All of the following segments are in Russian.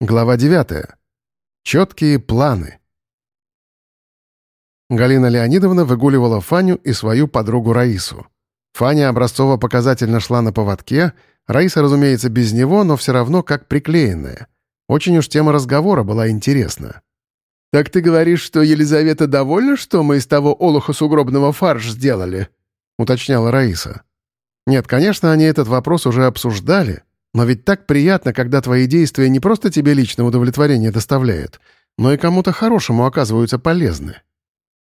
Глава 9. Четкие планы. Галина Леонидовна выгуливала Фаню и свою подругу Раису. Фаня образцово-показательно шла на поводке, Раиса, разумеется, без него, но все равно как приклеенная. Очень уж тема разговора была интересна. «Так ты говоришь, что Елизавета довольна, что мы из того олуха сугробного фарш сделали?» — уточняла Раиса. Нет, конечно, они этот вопрос уже обсуждали, но ведь так приятно, когда твои действия не просто тебе лично удовлетворение доставляют, но и кому-то хорошему оказываются полезны.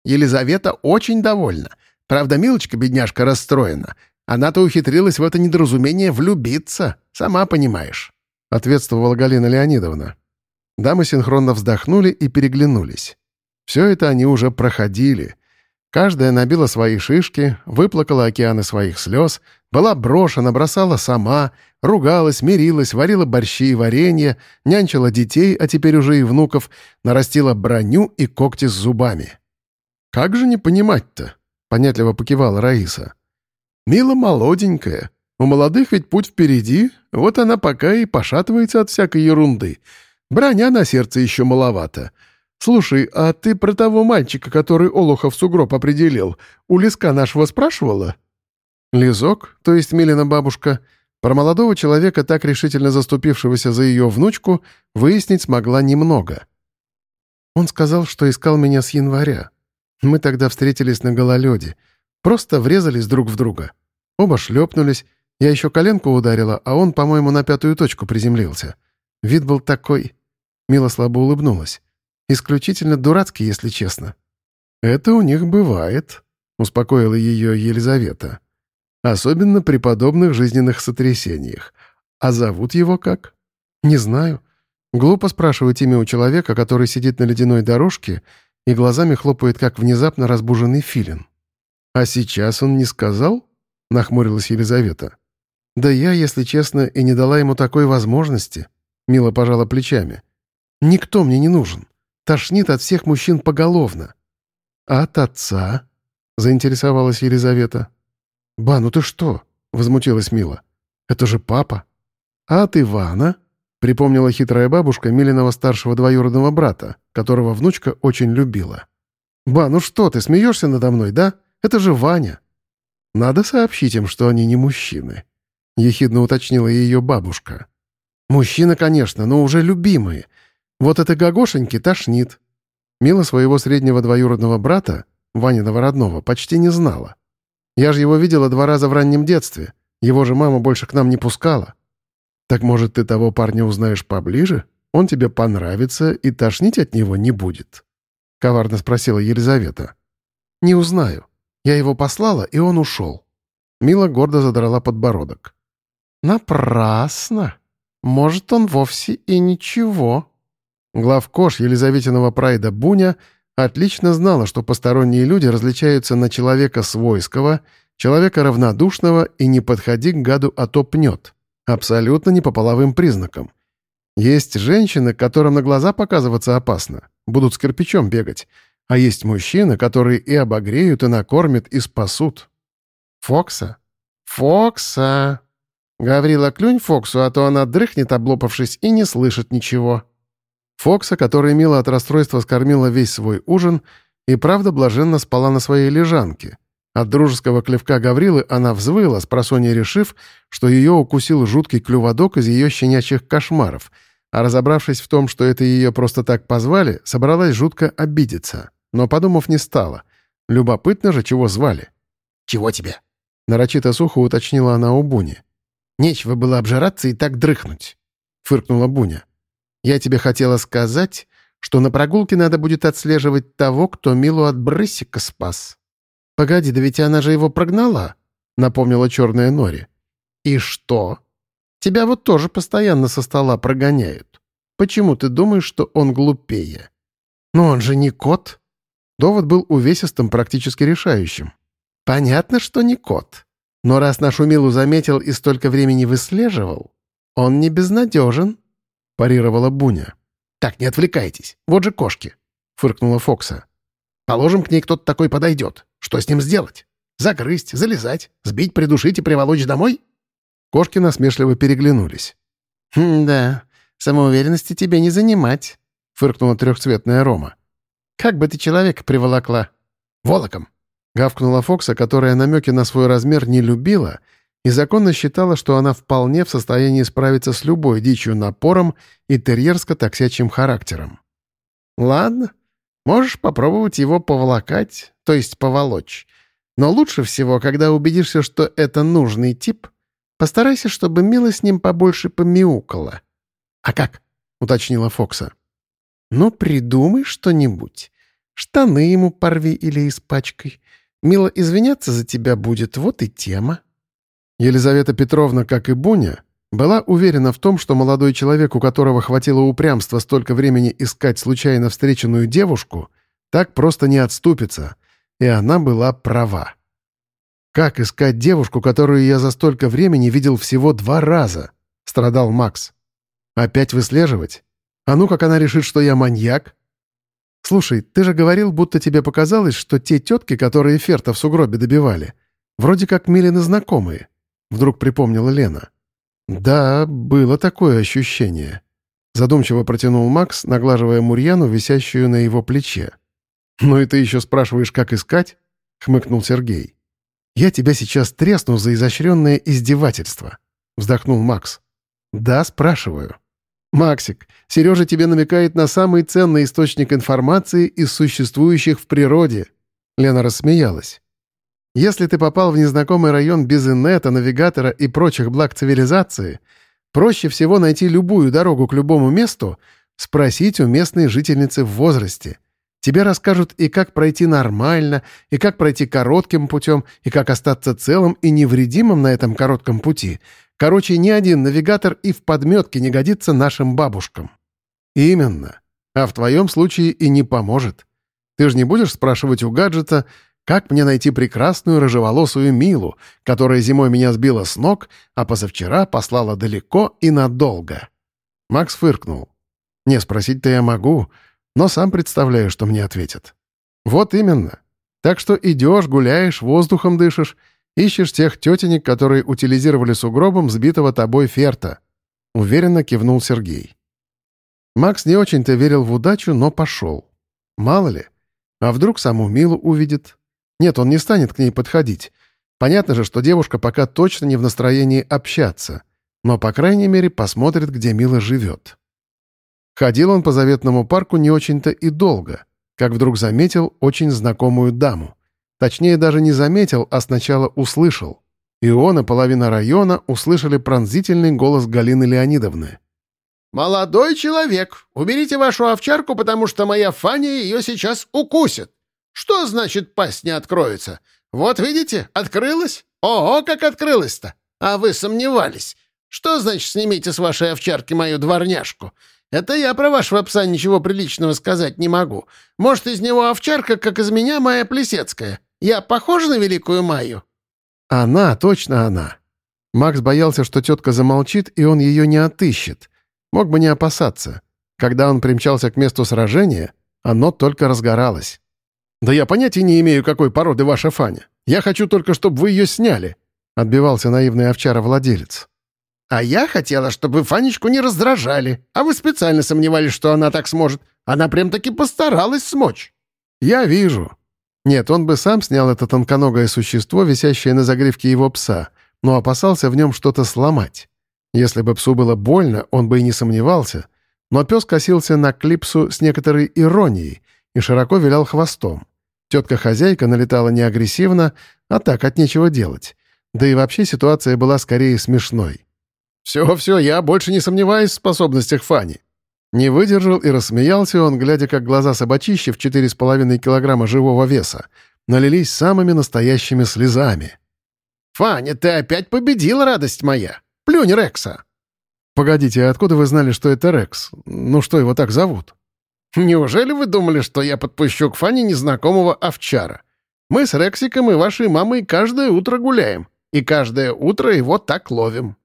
Елизавета очень довольна. Правда, Милочка, бедняжка, расстроена. Она-то ухитрилась в это недоразумение влюбиться, сама понимаешь», — ответствовала Галина Леонидовна. Дамы синхронно вздохнули и переглянулись. Все это они уже проходили — Каждая набила свои шишки, выплакала океаны своих слез, была брошена, бросала сама, ругалась, мирилась, варила борщи и варенье, нянчила детей, а теперь уже и внуков, нарастила броню и когти с зубами. «Как же не понимать-то?» — понятливо покивала Раиса. «Мила молоденькая. У молодых ведь путь впереди, вот она пока и пошатывается от всякой ерунды. Броня на сердце еще маловато. «Слушай, а ты про того мальчика, который Олухов сугроб определил, у леска нашего спрашивала?» Лизок, то есть Милина бабушка, про молодого человека, так решительно заступившегося за ее внучку, выяснить смогла немного. Он сказал, что искал меня с января. Мы тогда встретились на гололеде. Просто врезались друг в друга. Оба шлепнулись. Я еще коленку ударила, а он, по-моему, на пятую точку приземлился. Вид был такой... Мила слабо улыбнулась. Исключительно дурацкий, если честно». «Это у них бывает», — успокоила ее Елизавета. «Особенно при подобных жизненных сотрясениях. А зовут его как?» «Не знаю. Глупо спрашивать имя у человека, который сидит на ледяной дорожке и глазами хлопает, как внезапно разбуженный филин». «А сейчас он не сказал?» — нахмурилась Елизавета. «Да я, если честно, и не дала ему такой возможности», — мило пожала плечами. «Никто мне не нужен. Тошнит от всех мужчин поголовно. А от отца? Заинтересовалась Елизавета. «Ба, ну ты что?» — возмутилась Мила. «Это же папа». «А от Ивана?» — припомнила хитрая бабушка Милиного старшего двоюродного брата, которого внучка очень любила. «Ба, ну что ты, смеешься надо мной, да? Это же Ваня». «Надо сообщить им, что они не мужчины», — ехидно уточнила ее бабушка. «Мужчины, конечно, но уже любимые. Вот это Гагошеньки тошнит. Мила своего среднего двоюродного брата, Ваниного родного, почти не знала. Я же его видела два раза в раннем детстве. Его же мама больше к нам не пускала. Так, может, ты того парня узнаешь поближе? Он тебе понравится, и тошнить от него не будет?» — коварно спросила Елизавета. «Не узнаю. Я его послала, и он ушел». Мила гордо задрала подбородок. «Напрасно. Может, он вовсе и ничего». Главкош Елизаветиного прайда Буня отлично знала, что посторонние люди различаются на человека свойского, человека равнодушного и не подходи к гаду, а то пнет. Абсолютно не по половым признакам. Есть женщины, которым на глаза показываться опасно, будут с кирпичом бегать, а есть мужчины, которые и обогреют, и накормят, и спасут. Фокса? Фокса! Гаврила, клюнь Фоксу, а то она дрыхнет, облопавшись, и не слышит ничего. Фокса, которая мило от расстройства скормила весь свой ужин, и правда блаженно спала на своей лежанке. От дружеского клевка Гаврилы она взвыла, с просонья решив, что ее укусил жуткий клюводок из ее щенячьих кошмаров, а разобравшись в том, что это ее просто так позвали, собралась жутко обидеться. Но, подумав, не стала. Любопытно же, чего звали. «Чего тебе?» — нарочито сухо уточнила она у Буни. «Нечего было обжираться и так дрыхнуть», — фыркнула Буня. Я тебе хотела сказать, что на прогулке надо будет отслеживать того, кто Милу от брысика спас». «Погоди, да ведь она же его прогнала», — напомнила черная Нори. «И что? Тебя вот тоже постоянно со стола прогоняют. Почему ты думаешь, что он глупее?» «Но он же не кот». Довод был увесистым, практически решающим. «Понятно, что не кот. Но раз нашу Милу заметил и столько времени выслеживал, он не безнадежен». — парировала Буня. «Так, не отвлекайтесь. Вот же кошки», — фыркнула Фокса. «Положим, к ней кто-то такой подойдет. Что с ним сделать? Загрызть, залезать, сбить, придушить и приволочь домой?» Кошки насмешливо переглянулись. «Хм, да, Самоуверенности тебе не занимать», — фыркнула трехцветная Рома. «Как бы ты человека приволокла?» «Волоком», — гавкнула Фокса, которая намеки на свой размер не любила и законно считала, что она вполне в состоянии справиться с любой дичью напором и терьерско-таксячим характером. «Ладно, можешь попробовать его поволокать, то есть поволочь. Но лучше всего, когда убедишься, что это нужный тип, постарайся, чтобы Мила с ним побольше помяукала». «А как?» — уточнила Фокса. «Ну, придумай что-нибудь. Штаны ему порви или испачкай. Мила извиняться за тебя будет, вот и тема». Елизавета Петровна, как и Буня, была уверена в том, что молодой человек, у которого хватило упрямства столько времени искать случайно встреченную девушку, так просто не отступится, и она была права. «Как искать девушку, которую я за столько времени видел всего два раза?» — страдал Макс. «Опять выслеживать? А ну, как она решит, что я маньяк?» «Слушай, ты же говорил, будто тебе показалось, что те тетки, которые Ферта в сугробе добивали, вроде как Милины знакомые», — вдруг припомнила Лена. «Да, было такое ощущение», — задумчиво протянул Макс, наглаживая Мурьяну, висящую на его плече. «Ну и ты еще спрашиваешь, как искать?» — хмыкнул Сергей. «Я тебя сейчас тресну за изощренное издевательство», — вздохнул Макс. «Да, спрашиваю». «Максик, Сережа тебе намекает на самый ценный источник информации из существующих в природе». Лена рассмеялась. Если ты попал в незнакомый район без инета, навигатора и прочих благ цивилизации, проще всего найти любую дорогу к любому месту, спросить у местной жительницы в возрасте. Тебе расскажут и как пройти нормально, и как пройти коротким путем, и как остаться целым и невредимым на этом коротком пути. Короче, ни один навигатор и в подметке не годится нашим бабушкам. Именно. А в твоем случае и не поможет. Ты же не будешь спрашивать у гаджета, как мне найти прекрасную рыжеволосую Милу, которая зимой меня сбила с ног, а позавчера послала далеко и надолго?» Макс фыркнул. «Не, спросить-то я могу, но сам представляю, что мне ответят». «Вот именно. Так что идешь, гуляешь, воздухом дышишь, ищешь тех тетенек, которые утилизировали сугробом сбитого тобой ферта». Уверенно кивнул Сергей. Макс не очень-то верил в удачу, но пошел. Мало ли. А вдруг саму Милу увидит, нет, он не станет к ней подходить. Понятно же, что девушка пока точно не в настроении общаться, но, по крайней мере, посмотрит, где Мила живет. Ходил он по заветному парку не очень-то и долго, как вдруг заметил очень знакомую даму. Точнее, даже не заметил, а сначала услышал. И он, и половина района услышали пронзительный голос Галины Леонидовны. «Молодой человек, уберите вашу овчарку, потому что моя Фаня ее сейчас укусит!» Что значит пасть не откроется? Вот видите, открылась. Ого, как открылась-то! А вы сомневались. Что значит снимите с вашей овчарки мою дворняжку? Это я про вашего пса ничего приличного сказать не могу. Может, из него овчарка, как из меня моя Плесецкая. Я похожа на Великую Майю?» «Она, точно она». Макс боялся, что тетка замолчит, и он ее не отыщет. Мог бы не опасаться. Когда он примчался к месту сражения, оно только разгоралось. «Да я понятия не имею, какой породы ваша Фаня. Я хочу только, чтобы вы ее сняли», — отбивался наивный овчара-владелец. «А я хотела, чтобы Фанечку не раздражали, а вы специально сомневались, что она так сможет. Она прям-таки постаралась смочь». «Я вижу». Нет, он бы сам снял это тонконогое существо, висящее на загривке его пса, но опасался в нем что-то сломать. Если бы псу было больно, он бы и не сомневался, но пес косился на клипсу с некоторой иронией и широко вилял хвостом. Тетка-хозяйка налетала не агрессивно, а так, от нечего делать. Да и вообще ситуация была скорее смешной. «Все-все, я больше не сомневаюсь в способностях Фани». Не выдержал и рассмеялся он, глядя, как глаза собачища в 4,5 килограмма живого веса налились самыми настоящими слезами. «Фаня, ты опять победила, радость моя! Плюнь Рекса!» «Погодите, а откуда вы знали, что это Рекс? Ну что его так зовут?» Неужели вы думали, что я подпущу к Фане незнакомого овчара? Мы с Рексиком и вашей мамой каждое утро гуляем, и каждое утро его так ловим».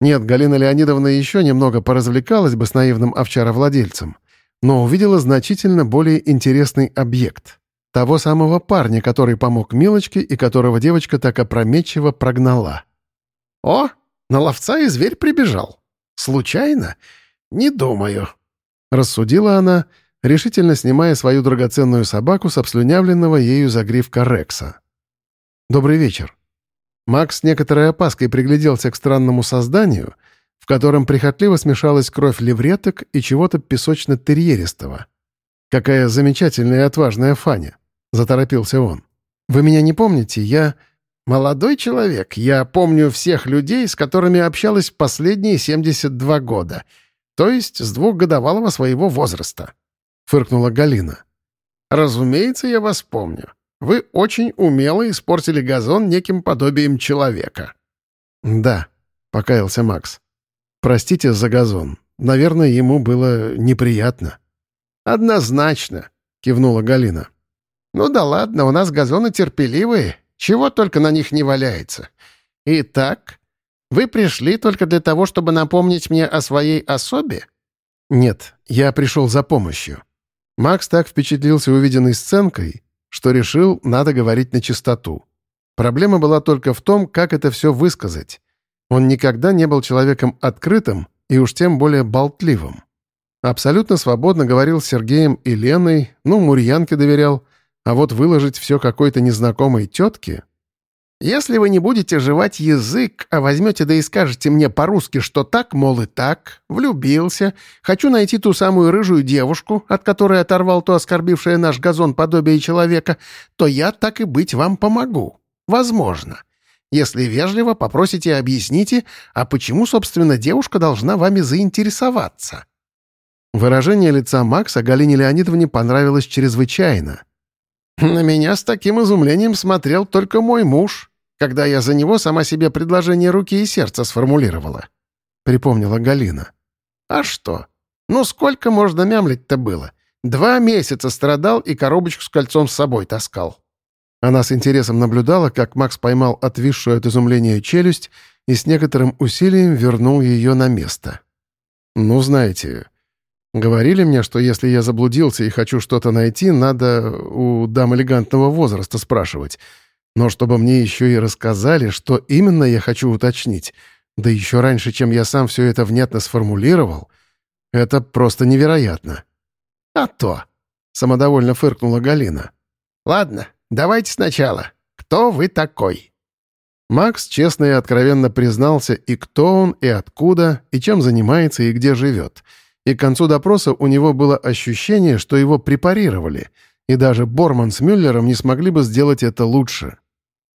Нет, Галина Леонидовна еще немного поразвлекалась бы с наивным овчаровладельцем, но увидела значительно более интересный объект. Того самого парня, который помог Милочке и которого девочка так опрометчиво прогнала. «О, на ловца и зверь прибежал. Случайно? не думаю», — рассудила она, решительно снимая свою драгоценную собаку с обслюнявленного ею загривка Рекса. «Добрый вечер». Макс с некоторой опаской пригляделся к странному созданию, в котором прихотливо смешалась кровь левреток и чего-то песочно-терьеристого. «Какая замечательная и отважная Фаня!» — заторопился он. «Вы меня не помните? Я...» «Молодой человек, я помню всех людей, с которыми общалась последние 72 года, то есть с двухгодовалого своего возраста», — фыркнула Галина. «Разумеется, я вас помню. Вы очень умело испортили газон неким подобием человека». «Да», — покаялся Макс. «Простите за газон. Наверное, ему было неприятно». «Однозначно», — кивнула Галина. «Ну да ладно, у нас газоны терпеливые, чего только на них не валяется. Итак, вы пришли только для того, чтобы напомнить мне о своей особе?» «Нет, я пришел за помощью». Макс так впечатлился увиденной сценкой, что решил, надо говорить на чистоту. Проблема была только в том, как это все высказать. Он никогда не был человеком открытым и уж тем более болтливым. Абсолютно свободно говорил с Сергеем и Леной, ну, Мурьянке доверял, а вот выложить все какой-то незнакомой тетке... Если вы не будете жевать язык, а возьмете да и скажете мне по-русски, что так, мол, и так, влюбился, хочу найти ту самую рыжую девушку, от которой оторвал то оскорбившее наш газон подобие человека, то я так и быть вам помогу. Возможно. Если вежливо, попросите и объясните, а почему, собственно, девушка должна вами заинтересоваться?» Выражение лица Макса Галине Леонидовне понравилось чрезвычайно. «На меня с таким изумлением смотрел только мой муж, когда я за него сама себе предложение руки и сердца сформулировала», — припомнила Галина. «А что? Ну сколько можно мямлить-то было? Два месяца страдал и коробочку с кольцом с собой таскал». Она с интересом наблюдала, как Макс поймал отвисшую от изумления челюсть и с некоторым усилием вернул ее на место. «Ну, знаете, Говорили мне, что если я заблудился и хочу что-то найти, надо у дам элегантного возраста спрашивать. Но чтобы мне еще и рассказали, что именно я хочу уточнить, да еще раньше, чем я сам все это внятно сформулировал, это просто невероятно. «А то!» — самодовольно фыркнула Галина. «Ладно, давайте сначала. Кто вы такой?» Макс честно и откровенно признался, и кто он, и откуда, и чем занимается, и где живет — и к концу допроса у него было ощущение, что его препарировали, и даже Борман с Мюллером не смогли бы сделать это лучше.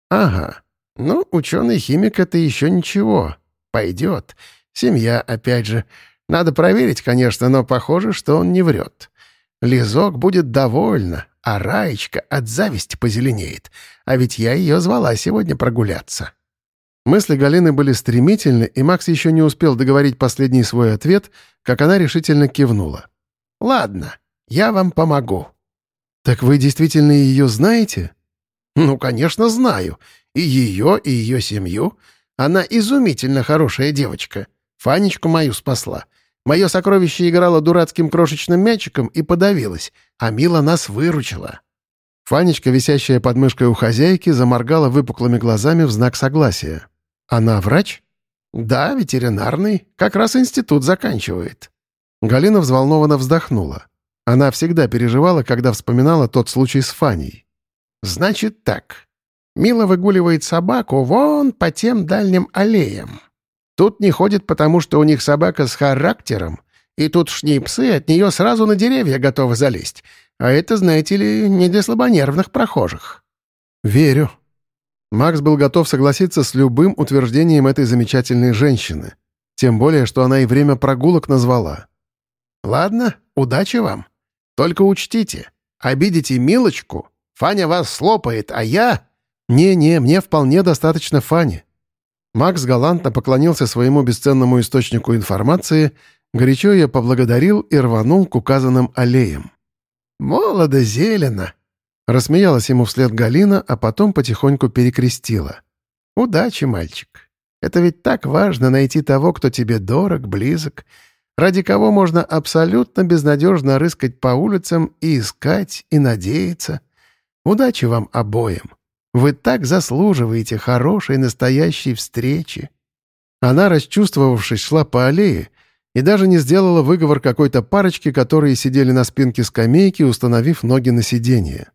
«Ага. Ну, ученый-химик — это еще ничего. Пойдет. Семья, опять же. Надо проверить, конечно, но похоже, что он не врет. Лизок будет довольна, а Раечка от зависти позеленеет. А ведь я ее звала сегодня прогуляться». Мысли Галины были стремительны, и Макс еще не успел договорить последний свой ответ, как она решительно кивнула. «Ладно, я вам помогу». «Так вы действительно ее знаете?» «Ну, конечно, знаю. И ее, и ее семью. Она изумительно хорошая девочка. Фанечку мою спасла. Мое сокровище играло дурацким крошечным мячиком и подавилось, а Мила нас выручила». Фанечка, висящая под мышкой у хозяйки, заморгала выпуклыми глазами в знак согласия. «Она врач?» «Да, ветеринарный. Как раз институт заканчивает». Галина взволнованно вздохнула. Она всегда переживала, когда вспоминала тот случай с Фаней. «Значит так. Мила выгуливает собаку вон по тем дальним аллеям. Тут не ходит, потому что у них собака с характером, и тут шнипсы от нее сразу на деревья готовы залезть. А это, знаете ли, не для слабонервных прохожих». «Верю», Макс был готов согласиться с любым утверждением этой замечательной женщины. Тем более, что она и время прогулок назвала. «Ладно, удачи вам. Только учтите, обидите Милочку, Фаня вас слопает, а я...» «Не-не, мне вполне достаточно Фани». Макс галантно поклонился своему бесценному источнику информации, горячо ее поблагодарил и рванул к указанным аллеям. «Молодо зелено», Рассмеялась ему вслед Галина, а потом потихоньку перекрестила. «Удачи, мальчик. Это ведь так важно найти того, кто тебе дорог, близок, ради кого можно абсолютно безнадежно рыскать по улицам и искать, и надеяться. Удачи вам обоим. Вы так заслуживаете хорошей настоящей встречи». Она, расчувствовавшись, шла по аллее, и даже не сделала выговор какой-то парочке, которые сидели на спинке скамейки, установив ноги на сиденье.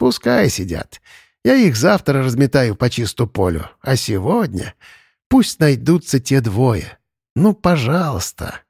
«Пускай сидят. Я их завтра разметаю по чисту полю. А сегодня пусть найдутся те двое. Ну, пожалуйста».